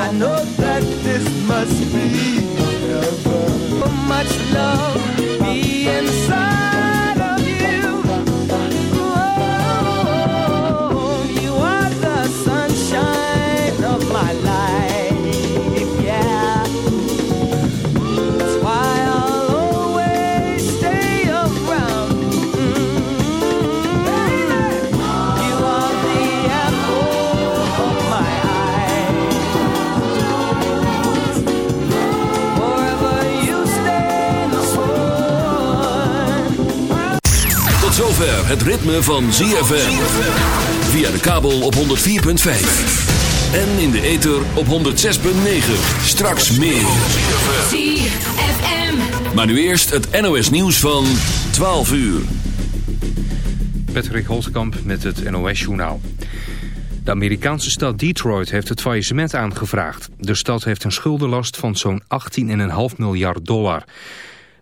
I know zover het ritme van ZFM. Via de kabel op 104.5. En in de ether op 106.9. Straks meer. ZFM. Maar nu eerst het NOS nieuws van 12 uur. Patrick Holtkamp met het NOS-journaal. De Amerikaanse stad Detroit heeft het faillissement aangevraagd. De stad heeft een schuldenlast van zo'n 18,5 miljard dollar.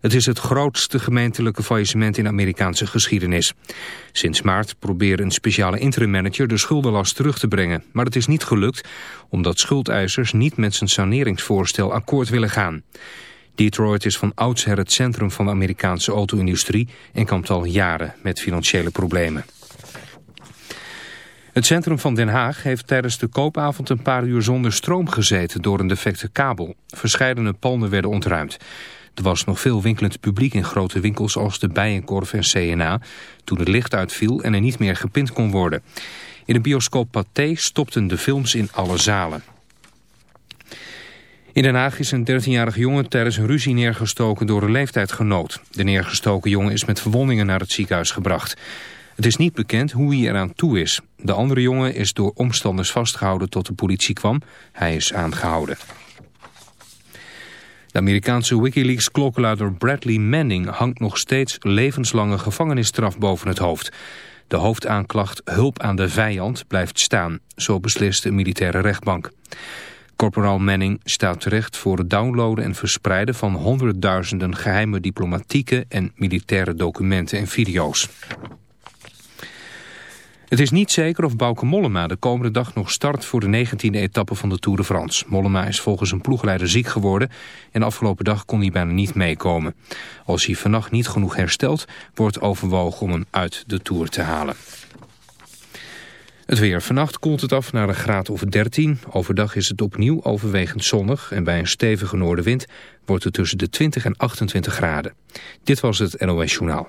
Het is het grootste gemeentelijke faillissement in Amerikaanse geschiedenis. Sinds maart probeert een speciale interimmanager de schuldenlast terug te brengen. Maar het is niet gelukt omdat schuldeisers niet met zijn saneringsvoorstel akkoord willen gaan. Detroit is van oudsher het centrum van de Amerikaanse auto-industrie en kampt al jaren met financiële problemen. Het centrum van Den Haag heeft tijdens de koopavond een paar uur zonder stroom gezeten door een defecte kabel. Verscheidene panden werden ontruimd. Er was nog veel winkelend publiek in grote winkels als de Bijenkorf en CNA toen het licht uitviel en er niet meer gepind kon worden. In de bioscoop Pathé stopten de films in alle zalen. In Den Haag is een 13-jarige jongen tijdens een ruzie neergestoken door een leeftijdgenoot. De neergestoken jongen is met verwondingen naar het ziekenhuis gebracht. Het is niet bekend hoe hij eraan toe is. De andere jongen is door omstanders vastgehouden tot de politie kwam. Hij is aangehouden. Amerikaanse Wikileaks-klokkenluider Bradley Manning hangt nog steeds levenslange gevangenisstraf boven het hoofd. De hoofdaanklacht hulp aan de vijand blijft staan, zo beslist de militaire rechtbank. Corporaal Manning staat terecht voor het downloaden en verspreiden van honderdduizenden geheime diplomatieke en militaire documenten en video's. Het is niet zeker of Bauke Mollema de komende dag nog start voor de 19e etappe van de Tour de France. Mollema is volgens een ploegleider ziek geworden en afgelopen dag kon hij bijna niet meekomen. Als hij vannacht niet genoeg herstelt, wordt overwogen om hem uit de Tour te halen. Het weer. Vannacht koelt het af naar een graad of 13. Overdag is het opnieuw overwegend zonnig en bij een stevige noordenwind wordt het tussen de 20 en 28 graden. Dit was het NOS Journaal.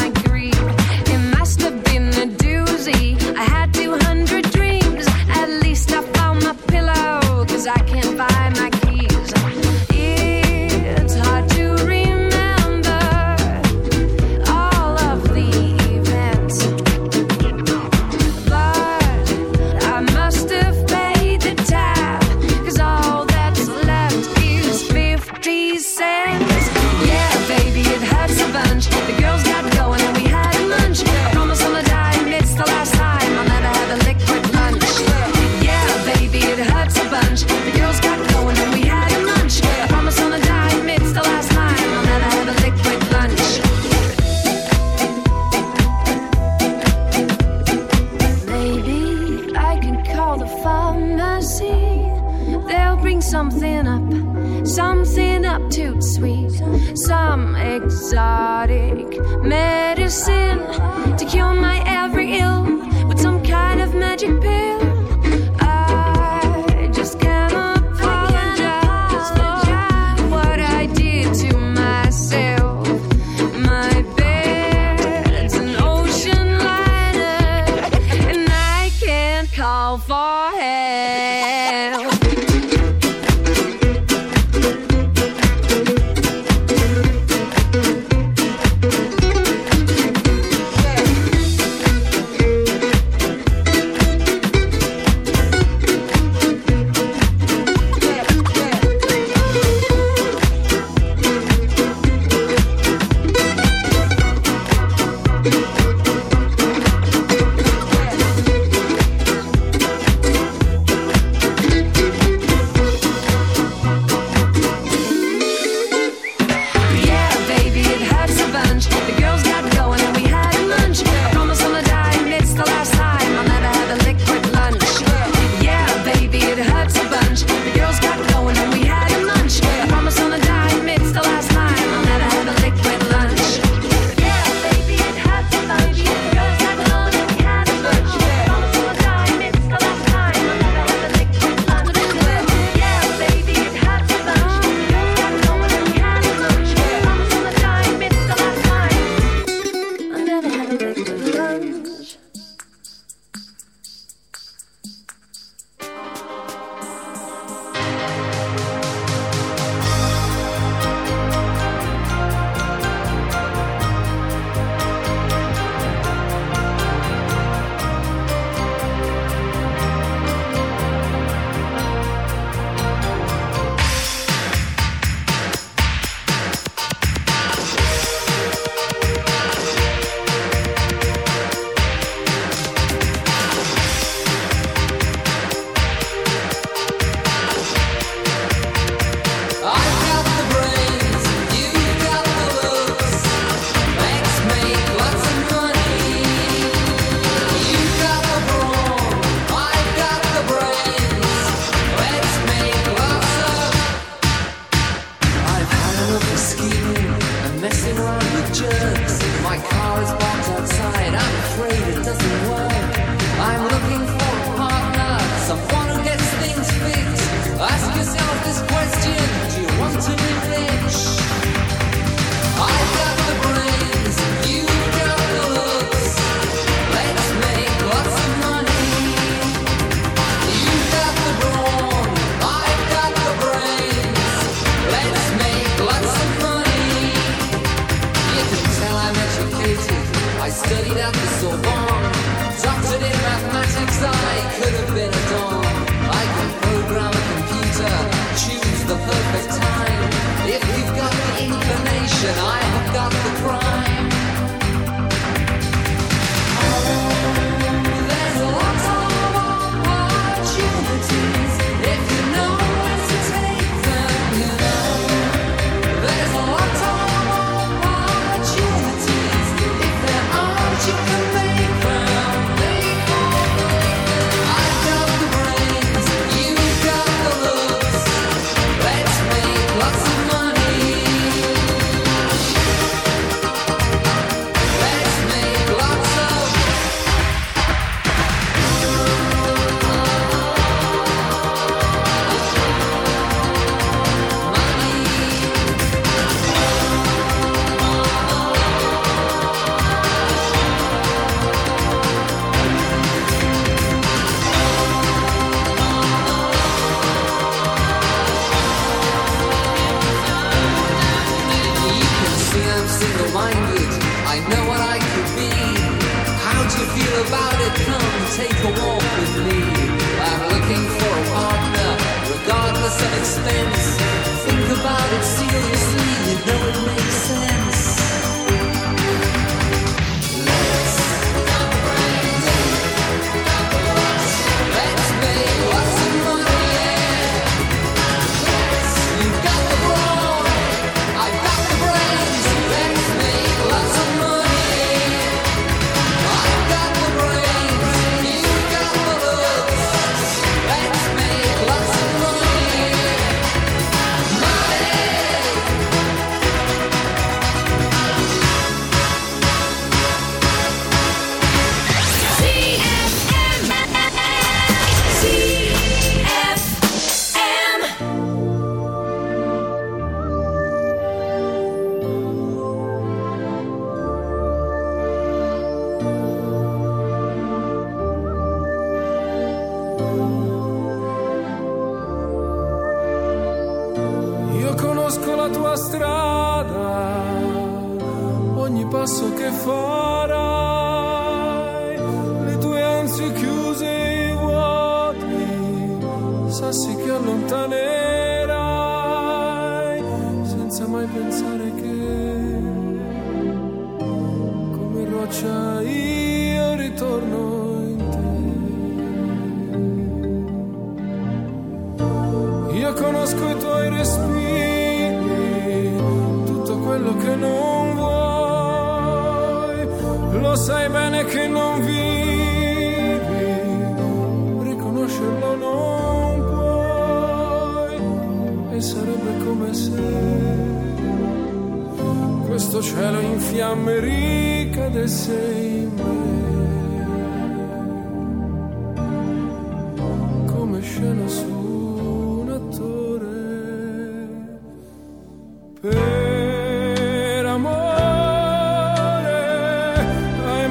my greed. It must have been a doozy. I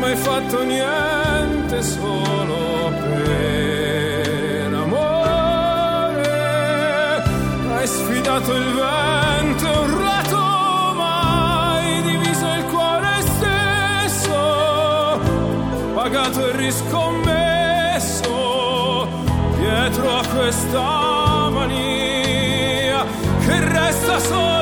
mai fatto niente solo per amore. Hai sfidato il vento, un rato, ma hai diviso il cuore stesso, pagato e riscommesso dietro a questa mania che resta solo.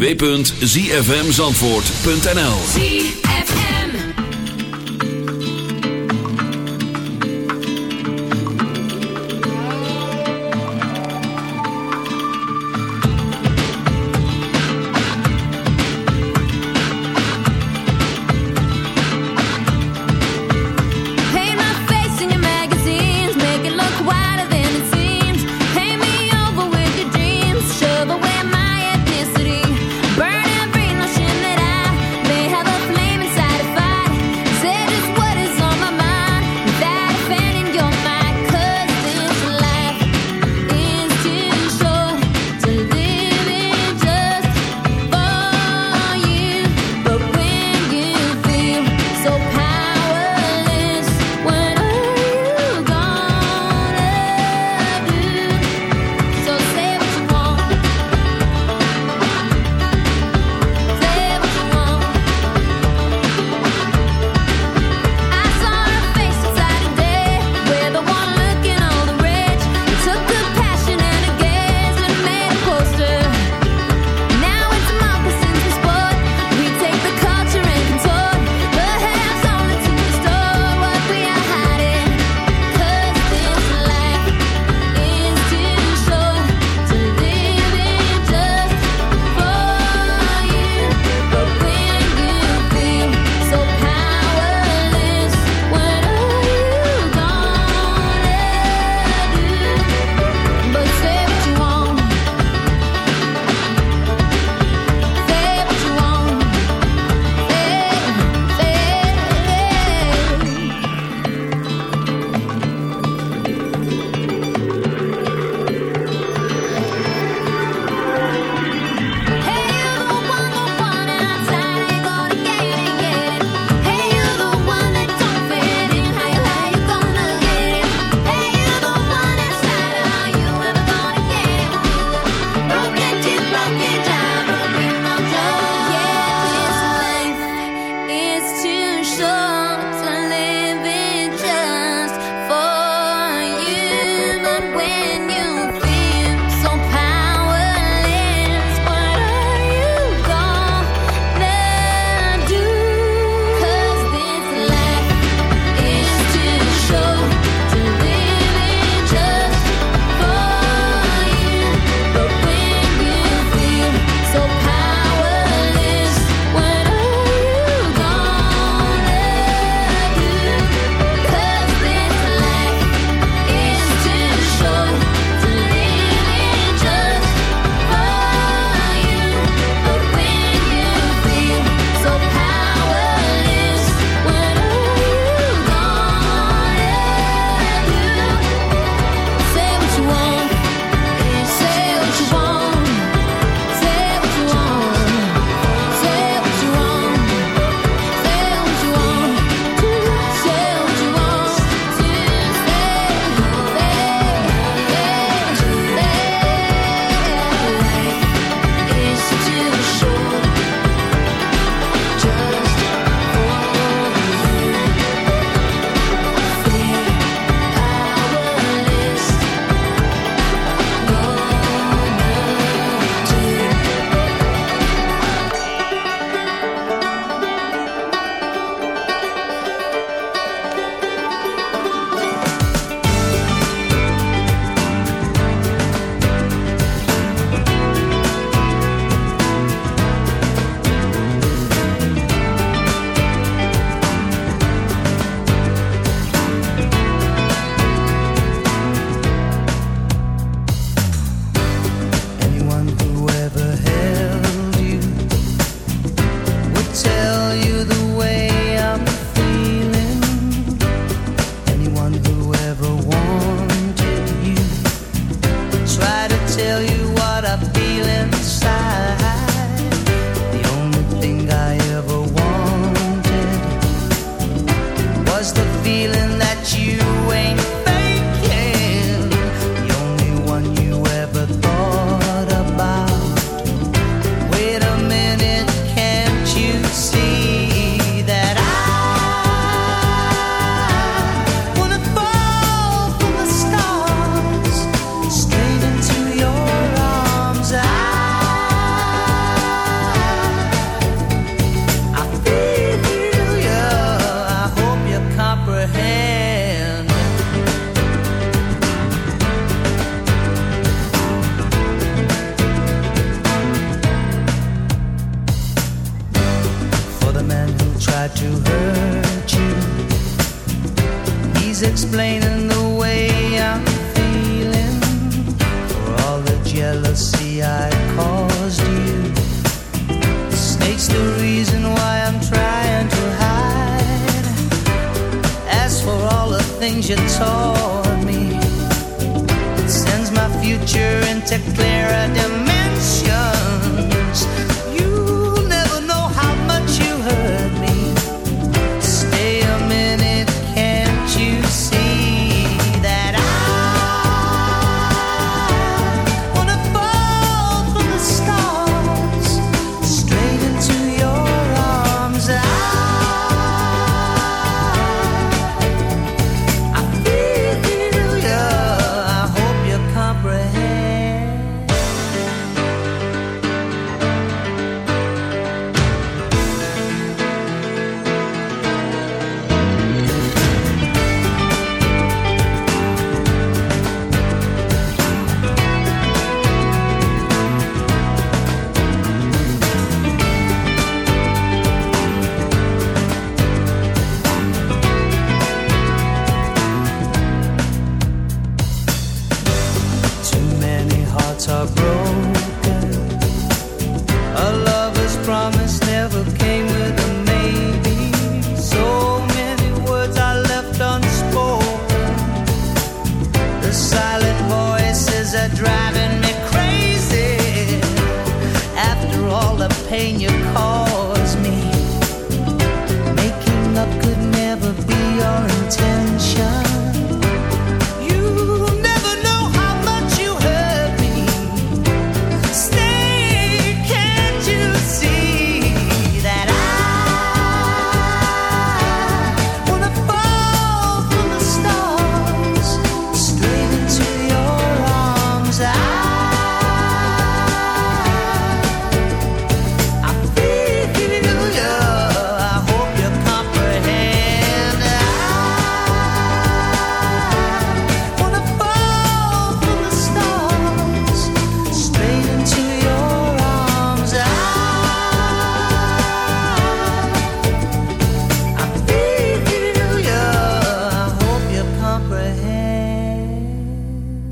www.zfmzandvoort.nl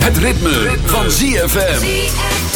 Het ritme, van ZFM.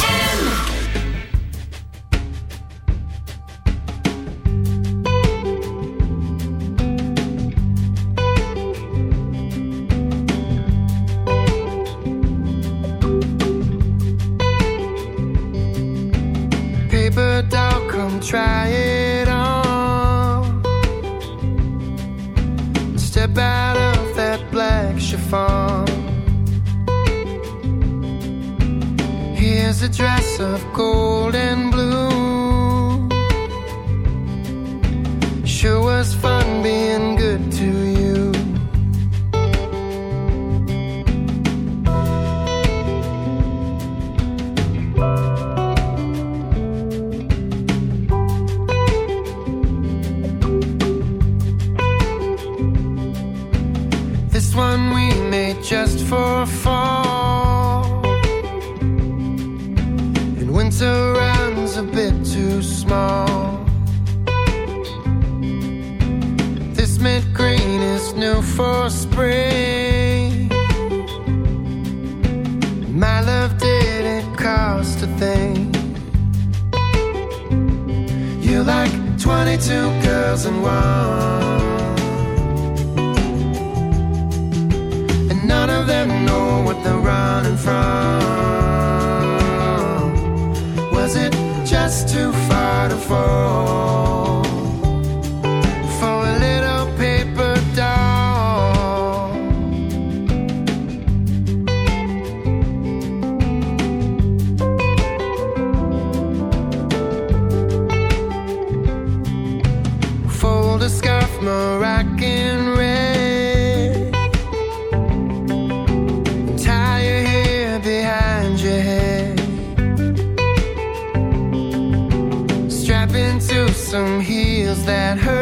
and hurt.